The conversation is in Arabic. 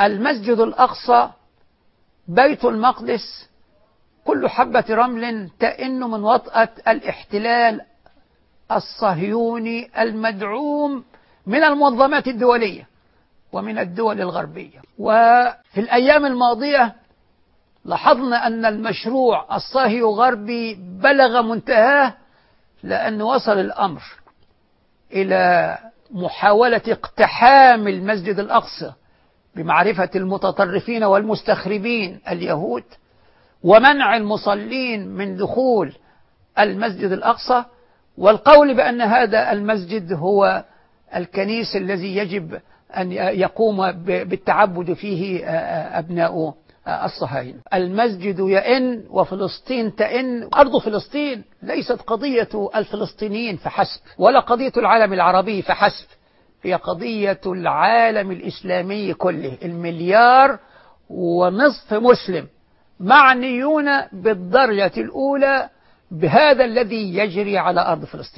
المسجد الأقصى بيت المقدس كل حبة رمل تئن من وطأة الاحتلال الصهيوني المدعوم من المنظمات الدولية ومن الدول الغربية. وفي الأيام الماضية لاحظنا أن المشروع الصهيو غربي بلغ منتهاه لأن وصل الأمر إلى محاولة اقتحام المسجد الأقصى بمعرفة المتطرفين والمستخربين اليهود ومنع المصلين من دخول المسجد الأقصى والقول بأن هذا المسجد هو الكنيس الذي يجب أن يقوم بالتعبد فيه أبناء الصهاينة. المسجد يئن وفلسطين تئن. أرض فلسطين ليست قضية الفلسطينيين فحسب ولا قضية العالم العربي فحسب. هي قضية العالم الإسلامي كله المليار ونصف مسلم معنيون بالدرجة الأولى بهذا الذي يجري على أرض فلسطين.